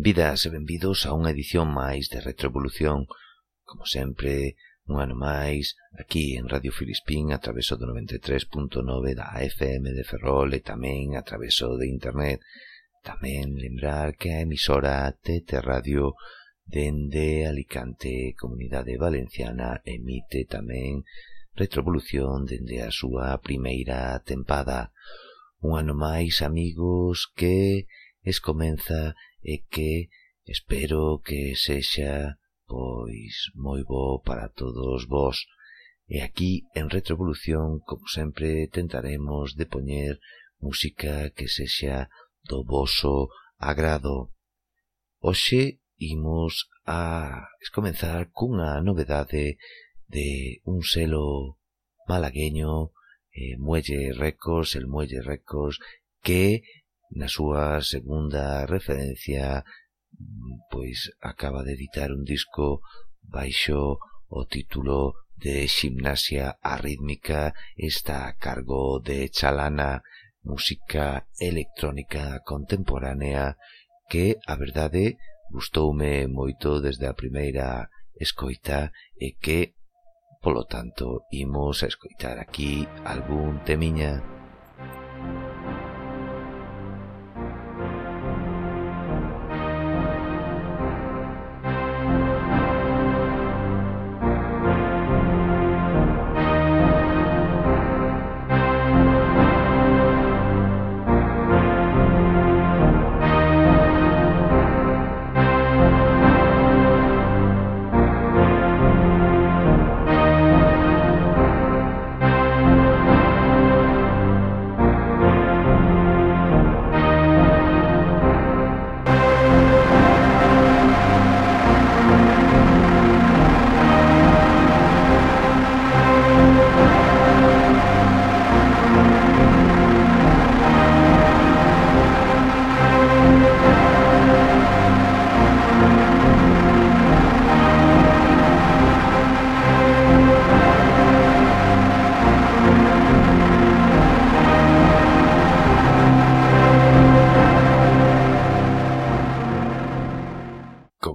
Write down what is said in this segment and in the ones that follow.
Benvidas e benvidos a unha edición máis de Retroevolución, como sempre, un ano máis, aquí en Radio Filispín, a traveso do 93.9 da FM de Ferrol e tamén a traveso de Internet. Tamén lembrar que a emisora TT Radio dende Alicante, Comunidade Valenciana, emite tamén Retroevolución dende a súa primeira tempada. Un ano máis, amigos, que es comeza e que espero que sexa pois moi bo para todos vós. E aquí en Retrovolución, como sempre, tentaremos de poñer música que sexa do voso agrado. Hoxe imos a comenzar cunha novedade de un selo malagueño, eh, Muelle Records, el Muelle Records, que Na súa segunda referencia, pois acaba de editar un disco baixo o título de Ximnasia Arrítmica está a cargo de Chalana, música electrónica contemporánea que, a verdade, gustoume moito desde a primeira escoita e que, polo tanto, imos a escoitar aquí algún temiña.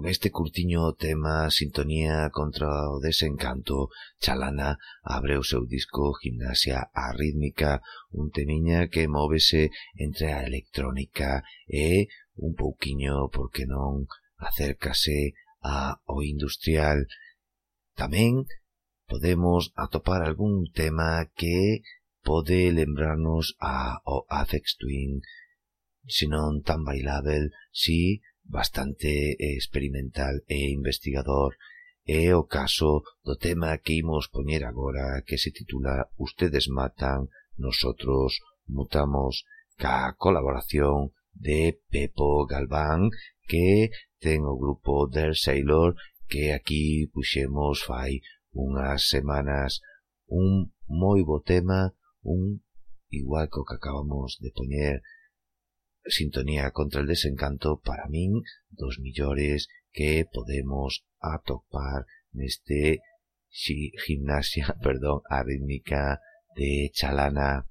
este curtiño tema Sintonía contra o desencanto, Chalana abre o seu disco Gimnasia Arrítmica, un temiña que móvese entre a electrónica e un pouquiño, porque non, acércase a o industrial. Tamén podemos atopar algún tema que pode lembrarnos a o Apex Twin, senón tan bailável, si bastante eh, experimental e investigador. É o caso do tema que imos poñer agora que se titula Ustedes matan, nosotros mutamos ca colaboración de Pepo Galván que ten o grupo del Sailor que aquí puxemos fai unhas semanas un moi bo tema, un igual co que acabamos de poñer Sintonía contra el desencanto para min dos millores que podemos atopar neste gimnasia, perdón, arrítmica de Chalana.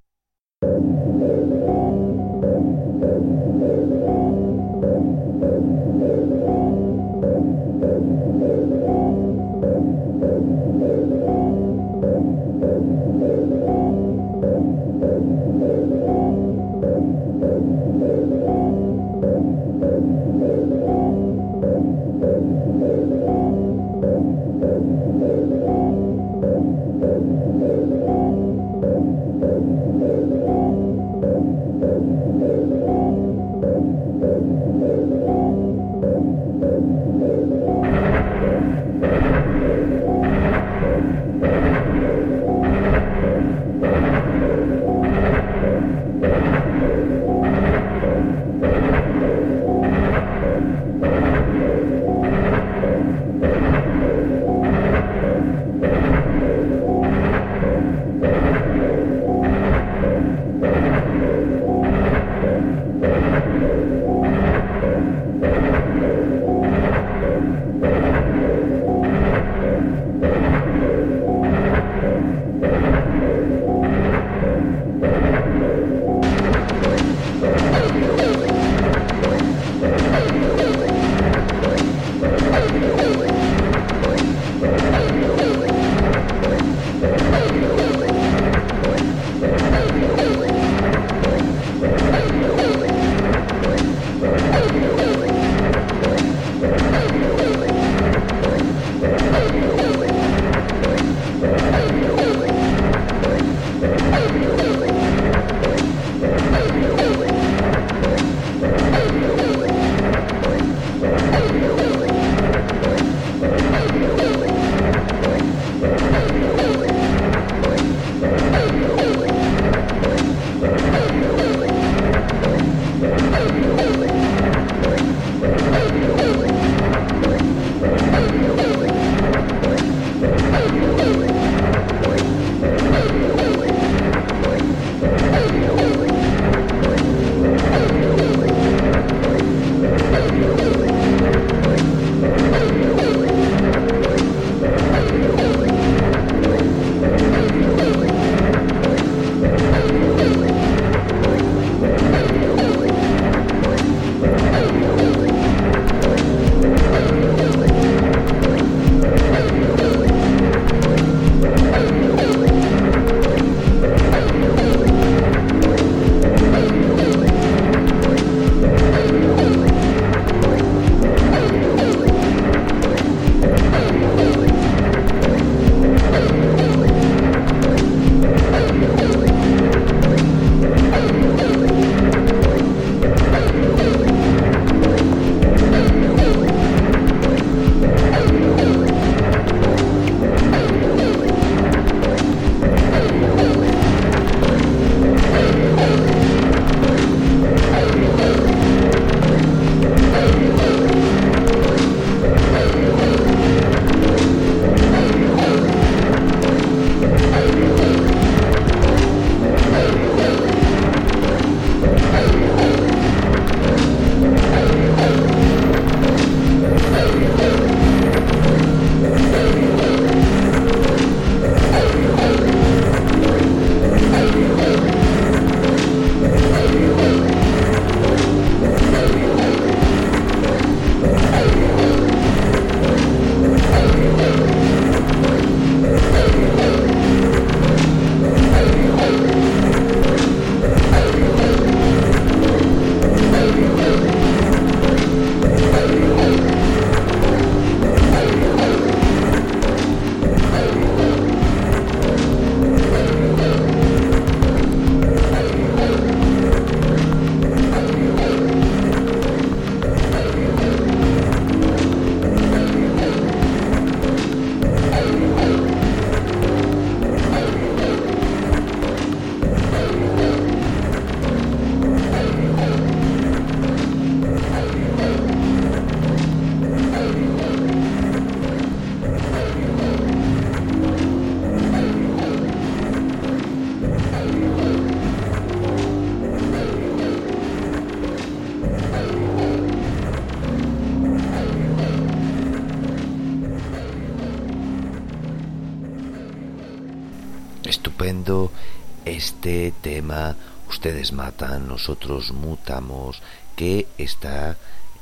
este tema Ustedes matan, nosotros mutamos que está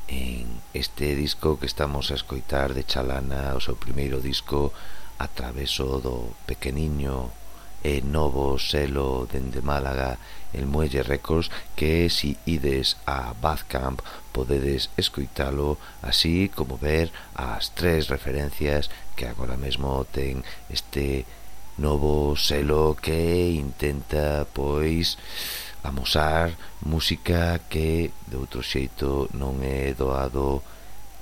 en este disco que estamos a escoitar de Chalana, o seu primeiro disco a traveso do pequeniño e novo selo dende Málaga el Muelle Records que si ides a Badcamp podedes escoitalo así como ver as tres referencias que agora mesmo ten este disco novo selo que intenta pois amosar música que de outro xeito non é doado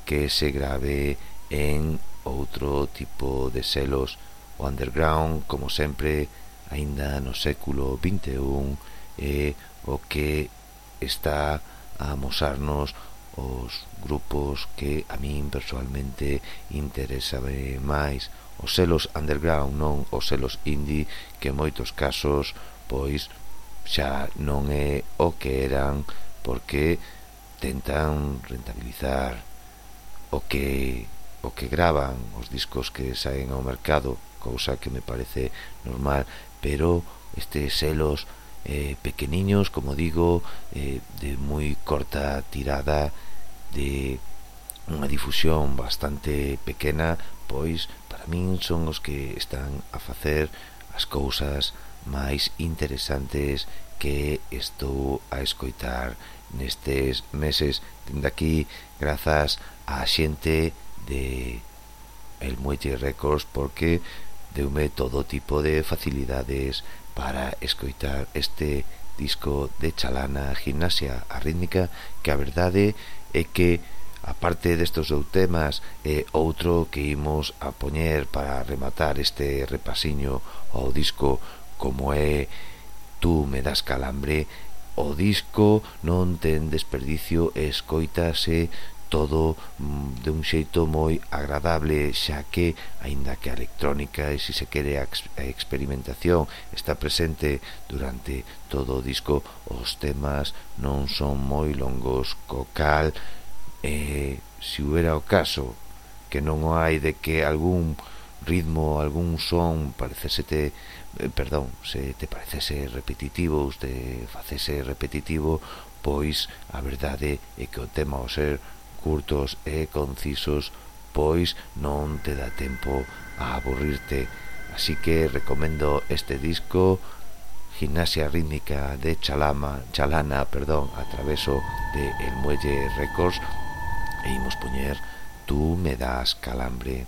que se grave en outro tipo de selos. O underground como sempre aínda no século 21 é o que está a amosarnos os grupos que a min personalmente interesabe máis os selos underground, non os selos indie, que en moitos casos pois xa non é o que eran porque tentan rentabilizar o que o que graban os discos que saen ao mercado, cousa que me parece normal, pero estes selos eh, pequeniños, como digo, eh, de moi corta tirada de unha difusión bastante pequena, pois para min son os que están a facer as cousas máis interesantes que estou a escoitar nestes meses dende aquí grazas á xente de El Muelle Records porque deume todo tipo de facilidades para escoitar este disco de Chalana Gimnasia Arrítmica Rítmica que a verdade é que aparte destes dous temas e outro que imos a poñer para rematar este repasiño ao disco como é Tú me das calambre. O disco non ten desperdicio e escoitase todo mm, de un xeito moi agradable xa que, aínda que a electrónica e se se quere a experimentación está presente durante todo o disco. Os temas non son moi longos co cal eh, se hubiera o caso que non o hai de que algún ritmo, algún son parecesete, eh, perdón, se te parecese repetitivo, te facese repetitivo, pois a verdade é que o tema ao ser curtos e concisos, pois non te dá tempo a aburrirte. Así que recomendo este disco Gimnasia rítmica de Chalama, Chalana, perdón, a traveso de El Muelle Records e imos poñer Tú me das calambre.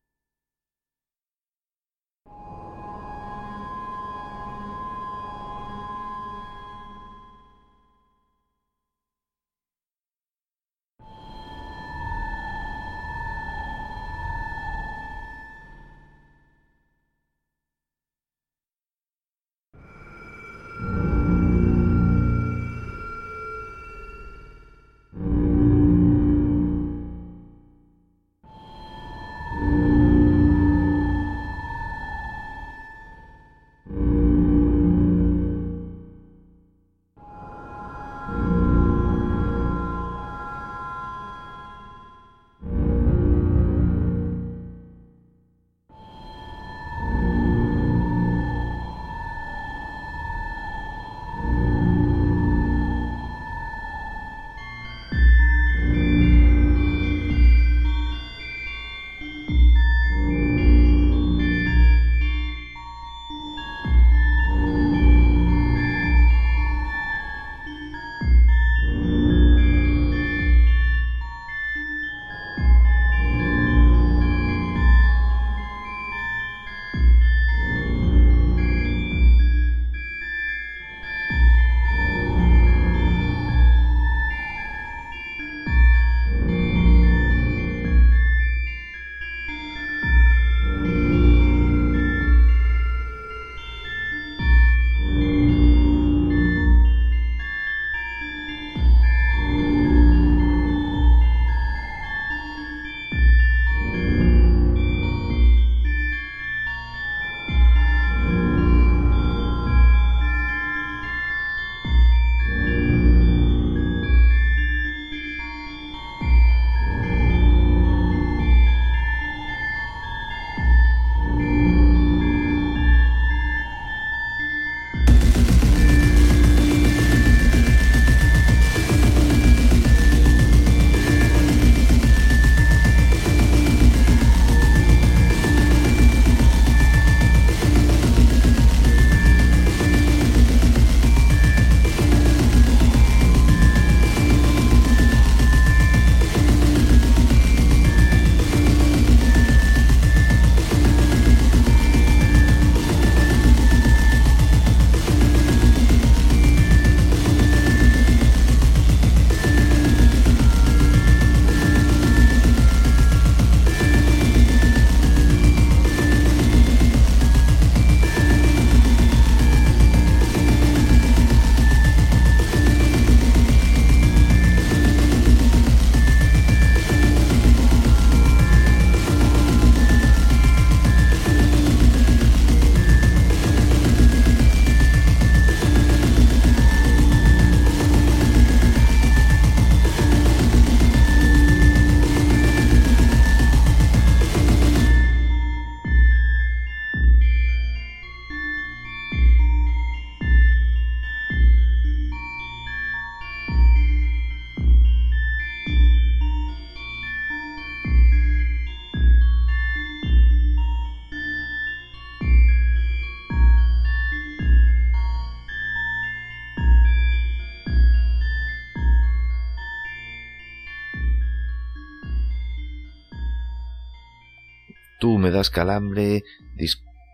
Bronquitas, Calambre,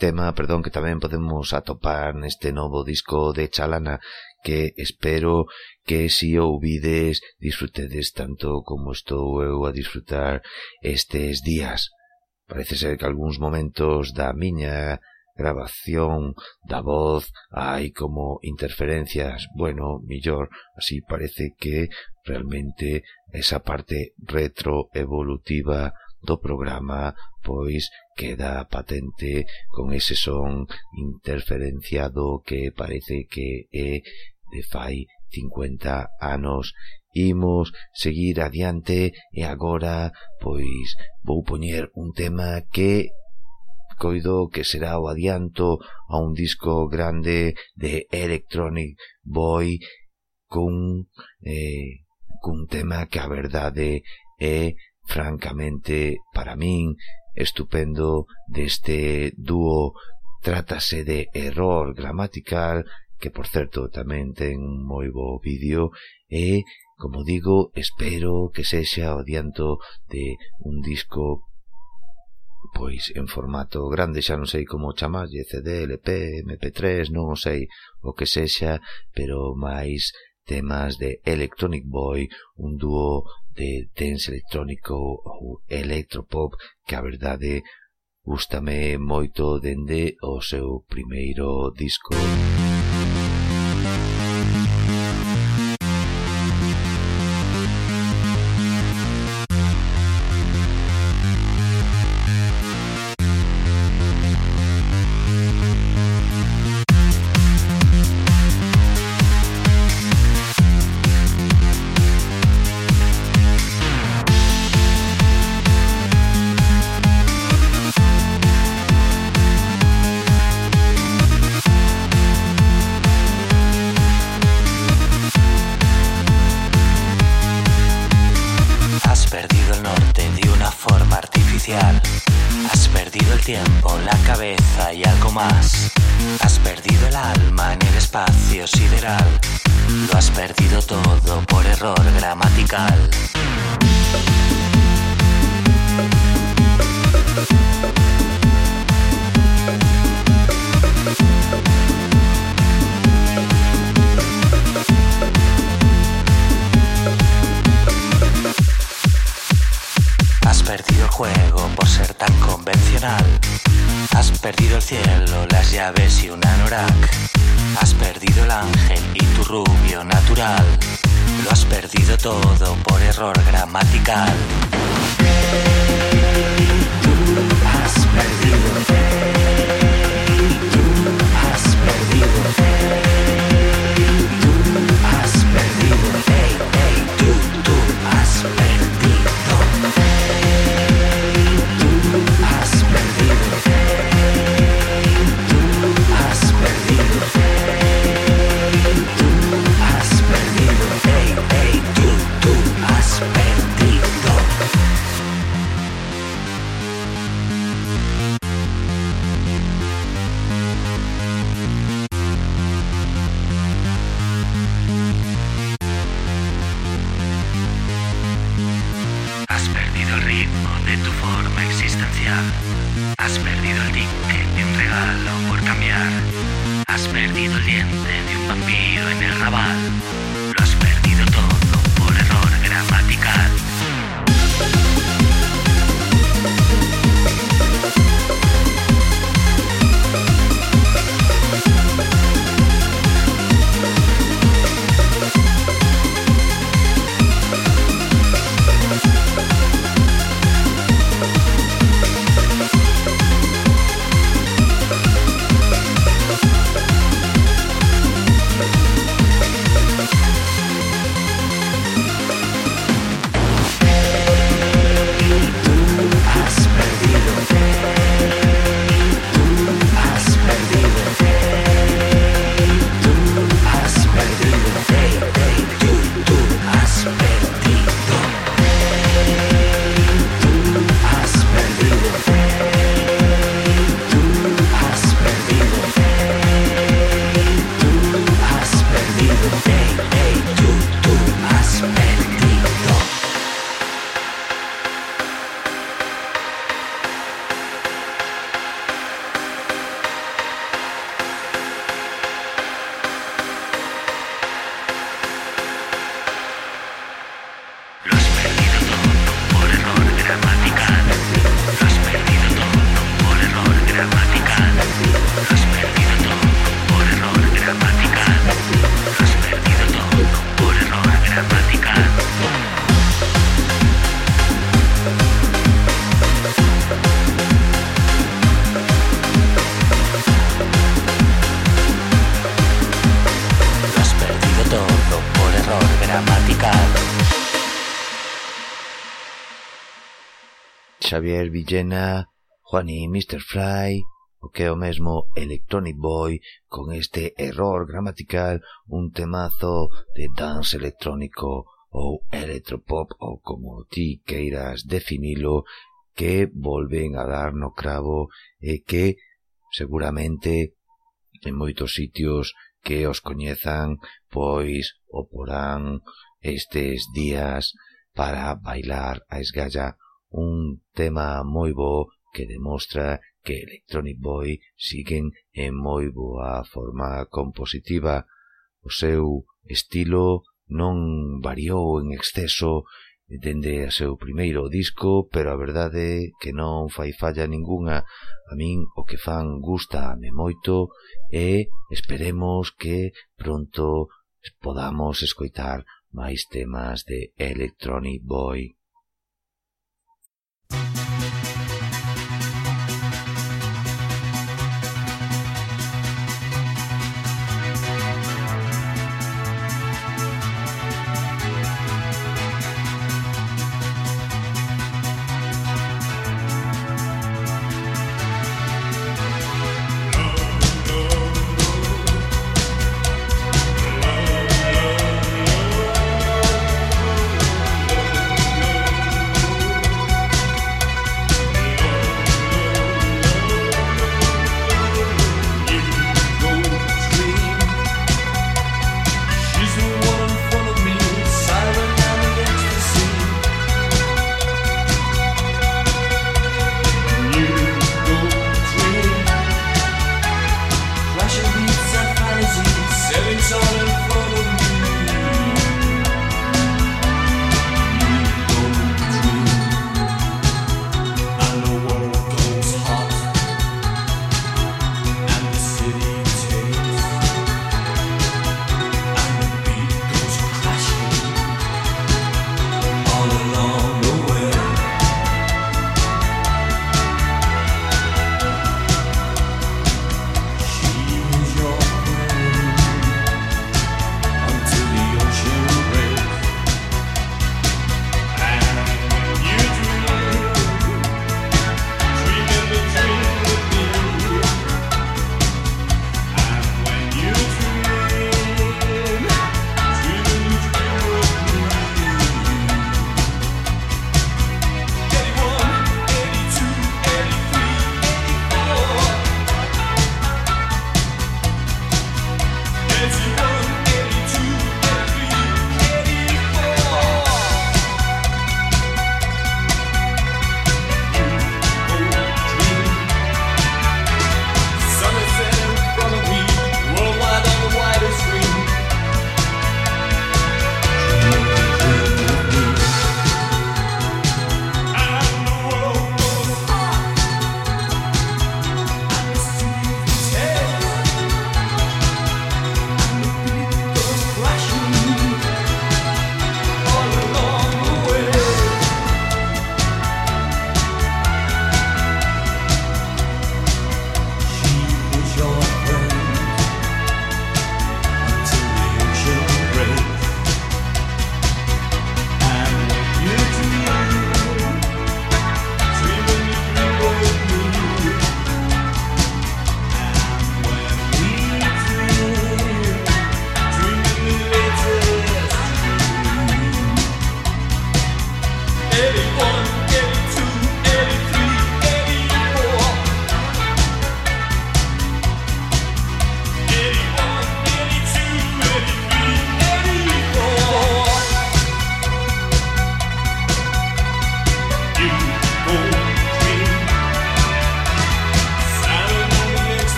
tema, perdón, que tamén podemos atopar neste novo disco de Chalana, que espero que si ouvides disfrutedes tanto como estou eu a disfrutar estes días. Parece ser que algúns momentos da miña grabación da voz hai como interferencias. Bueno, millor, así parece que realmente esa parte retroevolutiva do programa, pois queda patente con ese son interferenciado que parece que é de fai 50 anos. Imos seguir adiante e agora, pois, vou poñer un tema que coido que será o adianto a un disco grande de Electronic Boy cun, eh, cun tema que a verdade é francamente, para min, estupendo deste dúo Trátase de Error Gramatical, que por certo tamén ten un moi bo vídeo, e, como digo, espero que sexa o adianto de un disco pois en formato grande, xa non sei como chamalle, CD, LP, MP3, non o sei o que sexa, pero máis temas de Electronic Boy, un dúo de dance electrónico ou electropop que a verdade gustame moito dende o seu primeiro disco. Música Lo has perdido todo por error gramatical. Has perdido el juego por ser tan convencional. Has perdido el cielo, las llaves y un anorak. Has perdido el ángel y tu rubio natural. Lo has perdido todo por error gramatical. Tú has perdido. Xavier Villena, Juani Mr. Fry, o que é o mesmo Electronic Boy, con este error gramatical, un temazo de dance electrónico ou electropop ou como ti queiras definilo, que volven a dar no cravo e que seguramente en moitos sitios que os coñezan pois o porán estes días para bailar a esgalla un tema moi bo que demostra que Electronic Boy siguen en moi boa forma compositiva. O seu estilo non variou en exceso dende a seu primeiro disco, pero a verdade que non fai falla ningunha. A min o que fan gustame moito e esperemos que pronto podamos escoitar máis temas de Electronic Boy. Thank you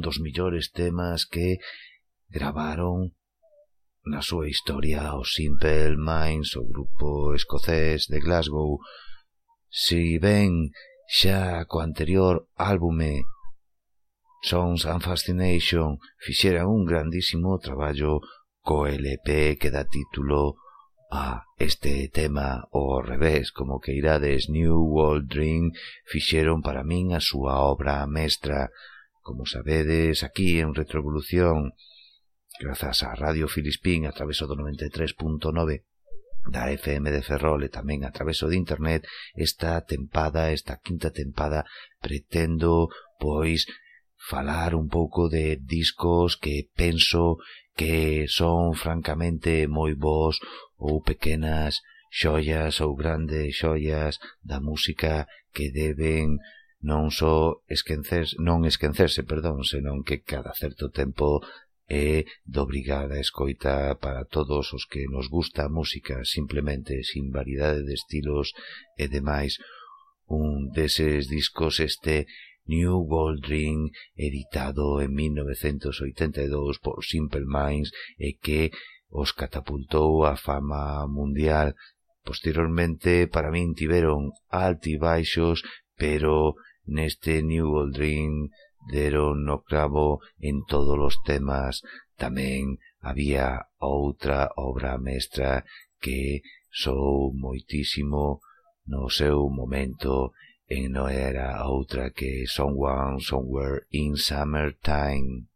un dos millores temas que gravaron na súa historia o Simple Minds, o grupo escocés de Glasgow. Si ben xa co anterior álbume Sons and Fascination fixera un grandísimo traballo co LP que dá título a este tema o revés, como que irades New World Dream fixeron para min a súa obra mestra Como sabedes, aquí en Retrovolución, grazas a Radio Filispín a través do 93.9 da FM de Ferrol e tamén a través de internet, esta tempada, esta quinta tempada, pretendo, pois, falar un pouco de discos que penso que son francamente moi bons ou pequenas xoias ou grandes xoias da música que deben non só esquencerse, non esquencerse, perdón, senón que cada certo tempo é dobrigada escoita para todos os que nos gusta a música, simplemente sin variedade de estilos e demais. Un deses discos este New Gold Ring editado en 1982 por Simple Minds e que os catapultou a fama mundial. Posteriormente, para min, tiveron altibaixos, pero Neste New Old Dream deron no clavo en todos os temas. Tamén había outra obra mestra que sou moitísimo no seu momento e non era outra que Someone Somewhere in Summertime.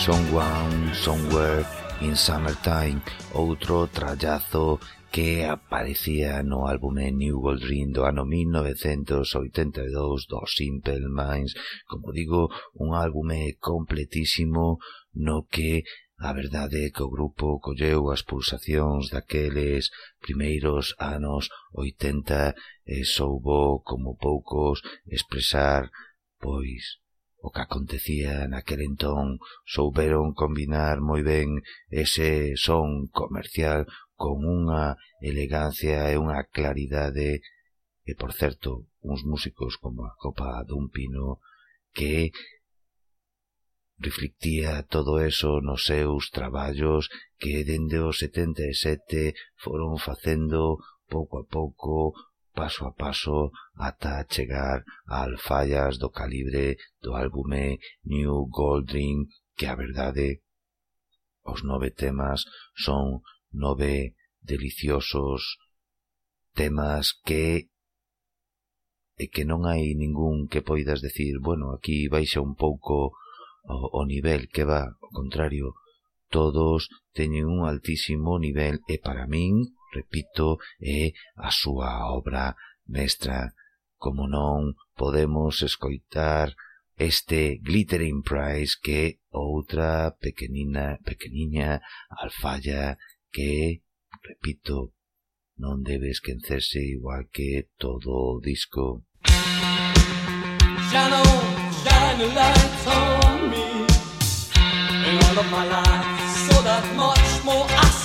Someone Somewhere in Summertime, outro trallazo que aparecía no álbume New Gold Dream do ano 1982 do Simple Minds. Como digo, un álbume completísimo no que a verdade é que o grupo colleu as pulsacións daqueles primeiros anos 80 e soubo, como poucos, expresar, pois, o que acontecía naquel entón souberon combinar moi ben ese son comercial con unha elegancia e unha claridade e, por certo, uns músicos como a copa dun pino que reflectía todo eso nos seus traballos que dende os 77 foron facendo pouco a pouco paso a paso ata chegar a fallas do calibre do álbume New Goldring que a verdade os nove temas son nove deliciosos temas que e que non hai ningún que poidas decir, bueno, aquí baixa un pouco o, o nivel que va, ao contrario, todos teñen un altísimo nivel e para min repito, é a súa obra mestra. Como non, podemos escoitar este Glittering Prize que outra pequenina, pequeniña alfalla que, repito, non debe esquecerse igual que todo o disco. Shine on, shine a light on me And all of my life, so that much more I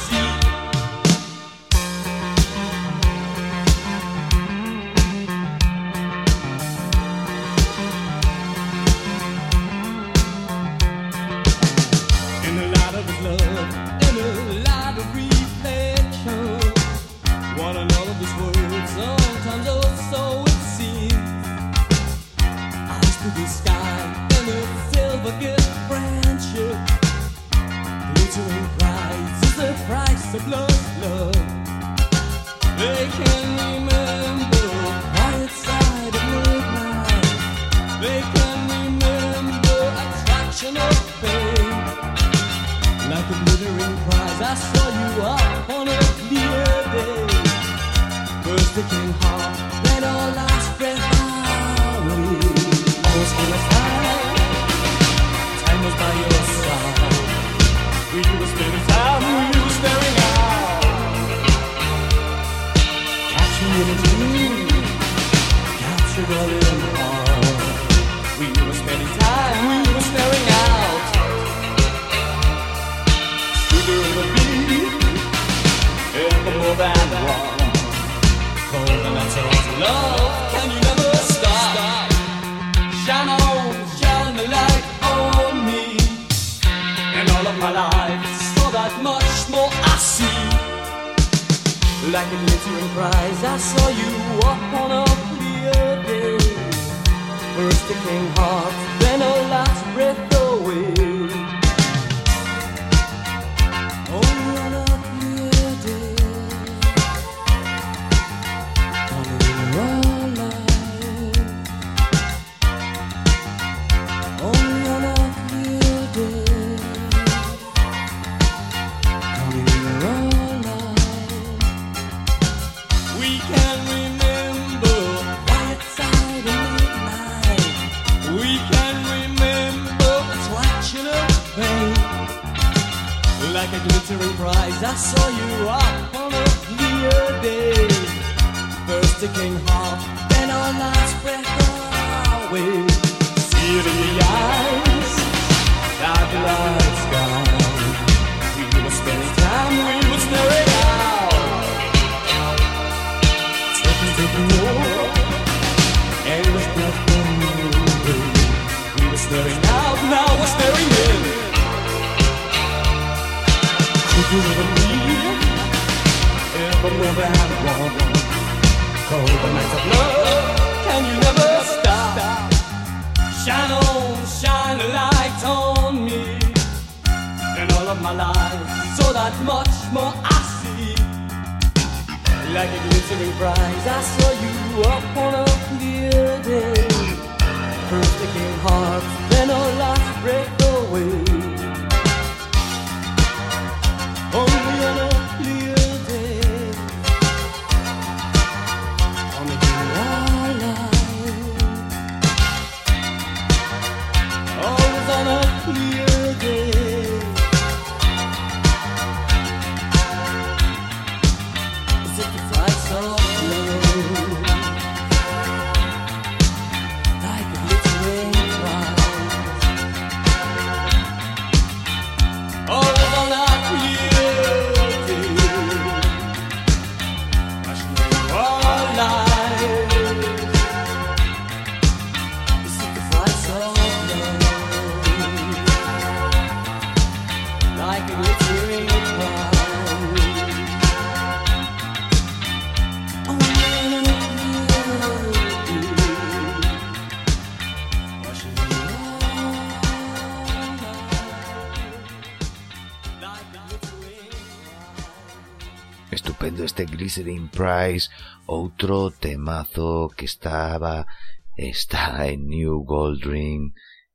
Glycerin Price, outro temazo que estaba está en New Gold Ring,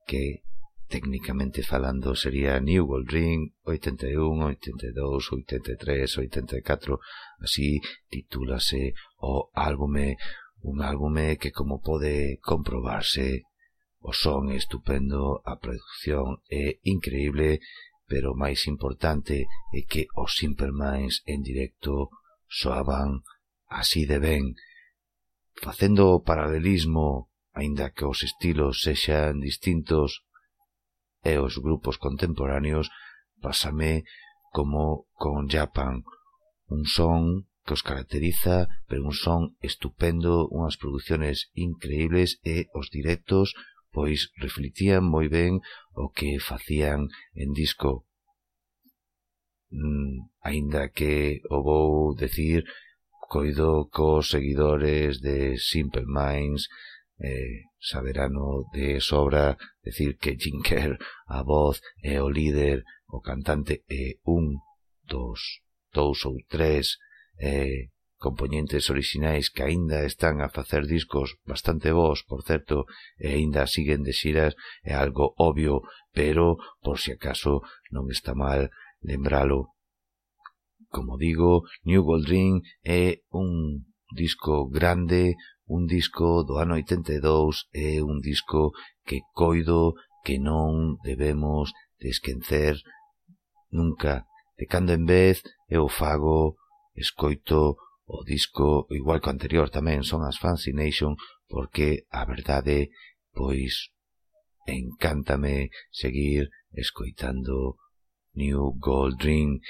que técnicamente falando sería New Gold Ring 81, 82, 83, 84, así titúlase o álbume, un álbume que como pode comprobarse o son estupendo, a producción é increíble, pero máis importante é que os Simpermans en directo soaban así de ben, facendo o paralelismo, aínda que os estilos sexan distintos, e os grupos contemporáneos pásame como con Japan, un son que os caracteriza, pero un son estupendo, unhas producciones increíbles e os directos pois reflitían moi ben o que facían en disco. Mm, aínda que o vou decir, coido cos seguidores de Simple Minds, eh, saberano de sobra decir que Jinker, a voz e o líder, o cantante e un dos dous ou tres eh, componentes orixinais que aínda están a facer discos bastante bons, por certo, e aínda siguen de xiras, é algo obvio, pero, por si acaso, non está mal lembralo. Como digo, New Gold Dream é un disco grande, un disco do ano 82, é un disco que coido que non debemos de esquecer nunca. De cando en vez eu fago, escoito o disco igual que o anterior tamén son as Fascination, porque a verdade pois encántame seguir escoitando New Gold Dream,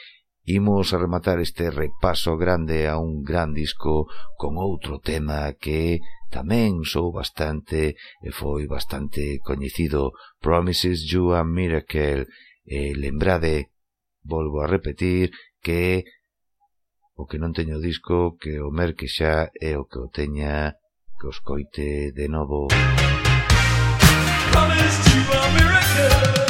imos a rematar este repaso grande a un gran disco con outro tema que tamén sou bastante e foi bastante coñecido Promises You a Miracle. E lembrade, volvo a repetir que o que non teño disco que o merque xa é o que o teña que os coite de novo. Promise you a miracle.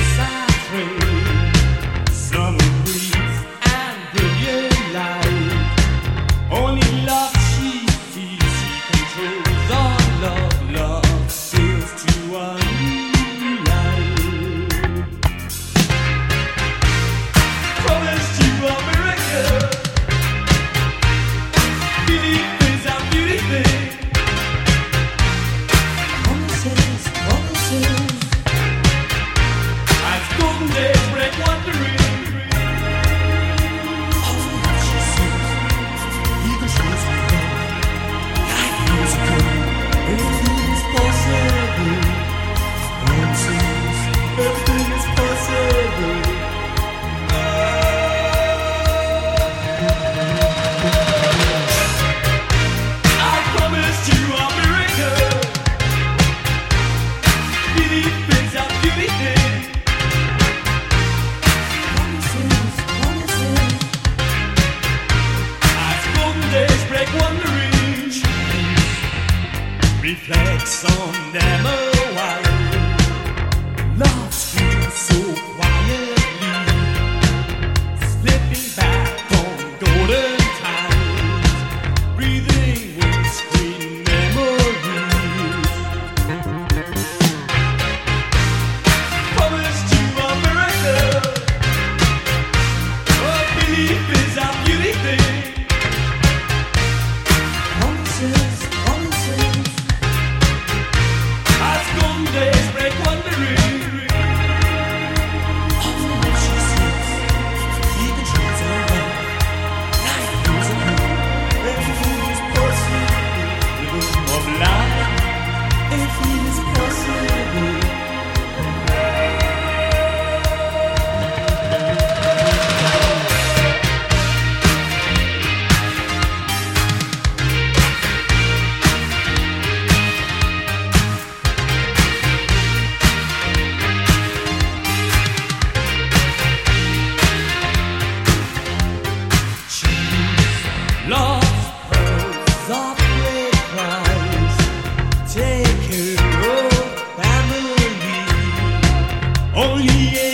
Oh, Only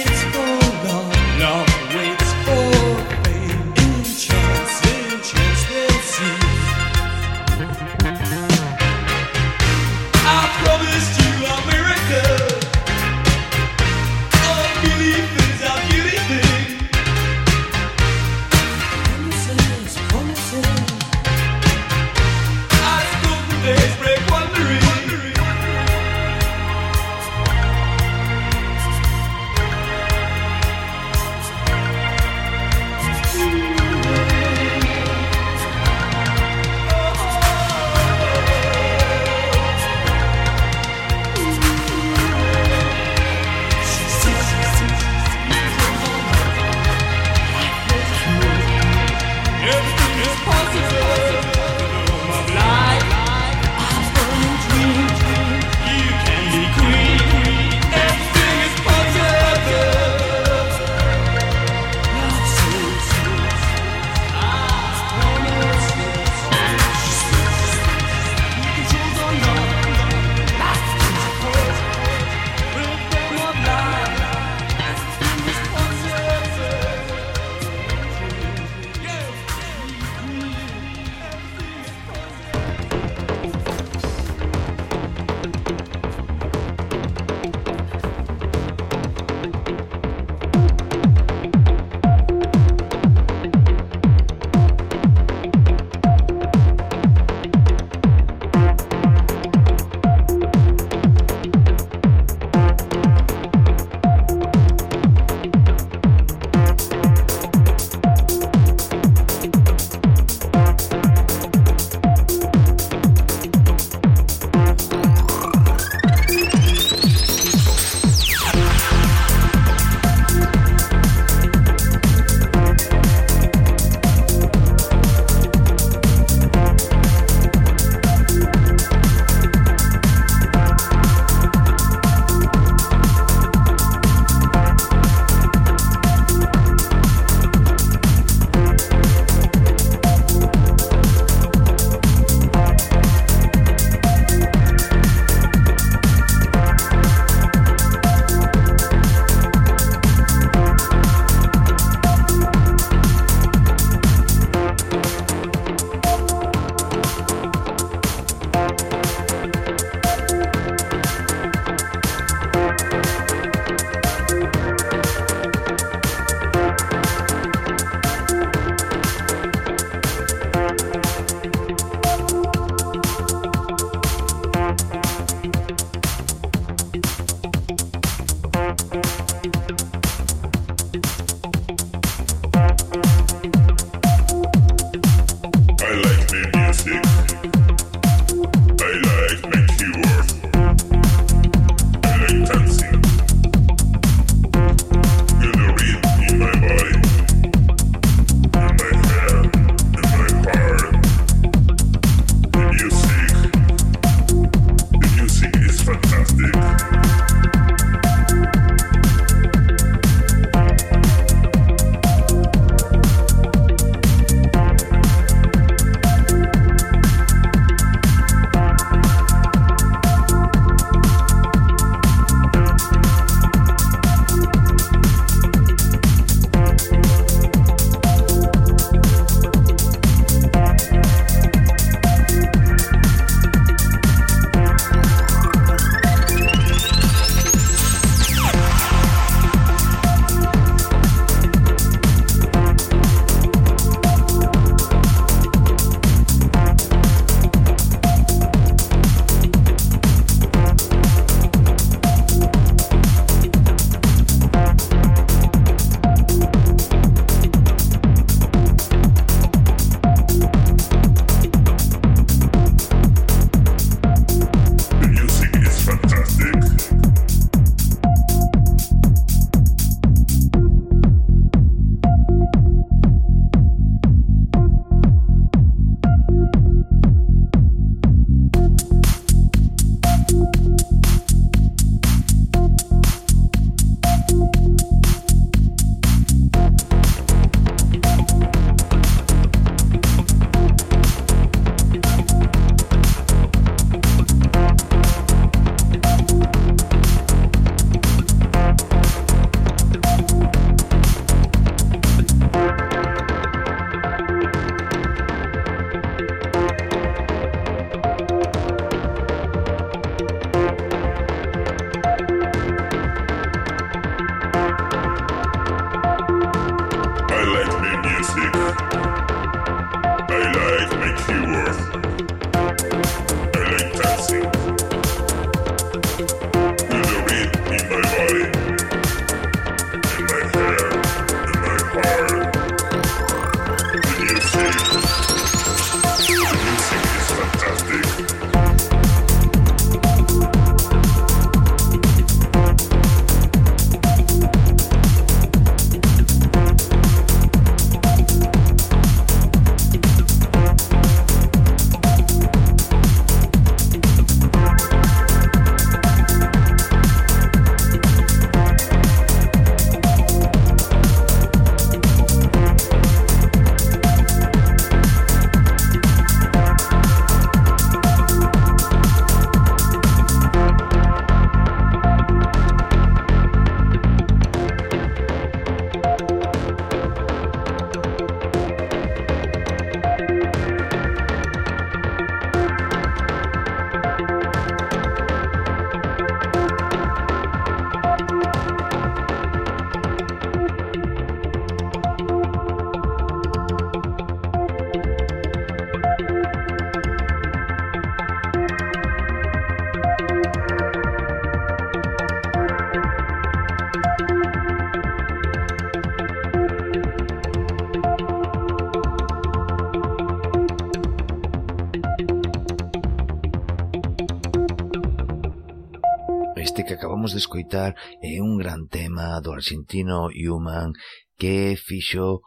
de escoitar é un gran tema do argentino Human que fixo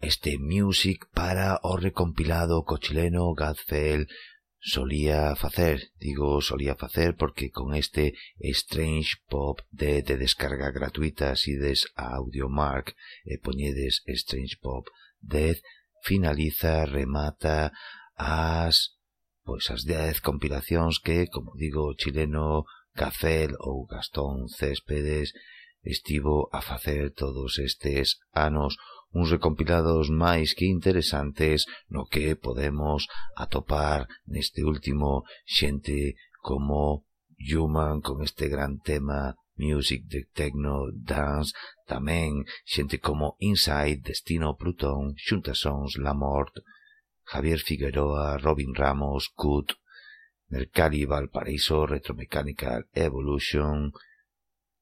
este music para o recompilado co chileno Gazfel solía facer, digo solía facer porque con este Strange Pop de, de descarga gratuita si des a Audiomark e poñedes Strange Pop 10 finaliza, remata as pois as 10 compilacións que, como digo, o chileno Cafel ou Gastón Céspedes estivo a facer todos estes anos uns recompilados máis que interesantes no que podemos atopar neste último xente como Human con este gran tema Music de Techno Dance, tamén xente como Inside, Destino Plutón, Xuntasons, La Mort, Javier Figueroa, Robin Ramos, Cut, Mercari, Valparaíso, Retromechanical Evolution,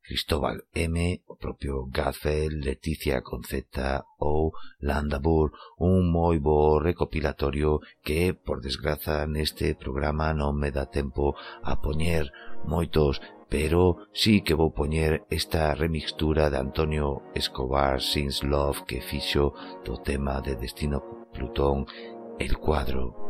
Cristóbal M, o propio Gazfeld, Leticia Conceta ou Landabur, un moi bo recopilatorio que, por desgraza, neste programa non me dá tempo a poñer moitos, pero sí que vou poñer esta remixtura de Antonio Escobar Since Love que fixo do tema de Destino Plutón, el cuadro.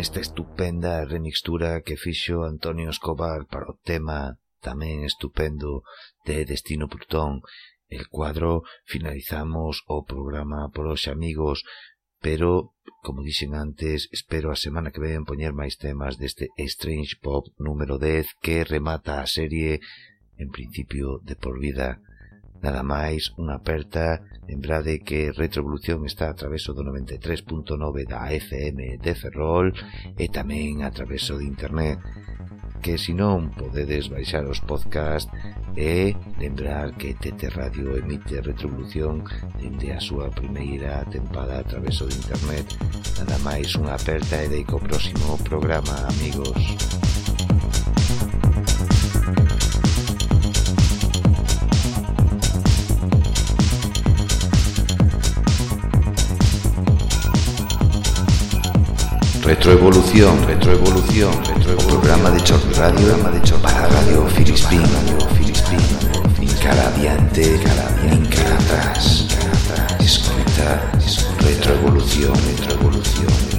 esta estupenda remixtura que fixo Antonio Escobar para o tema tamén estupendo de Destino Plutón. El cuadro finalizamos o programa por hoxe, amigos, pero, como dixen antes, espero a semana que ven poñer máis temas deste Strange Pop número 10 que remata a serie, en principio, de por vida. Nada máis, unha aperta, lembrade que Retrovolución está a traveso do 93.9 da FM de Ferrol e tamén a traveso de internet que senón podedes baixar os podcast e lembrar que TT Radio emite Retrovolución dende a súa primeira tempada a traveso de internet. Nada máis unha aperta e deico próximo programa, amigos. Retroevolución, retroevolución, retroevolución. Programa de Chor Radio, programa de Chor para Radio Filispín, Radio Filispín. Nin cara adiante, cara nin cara atrás. Escoita, retroevolución, retroevolución.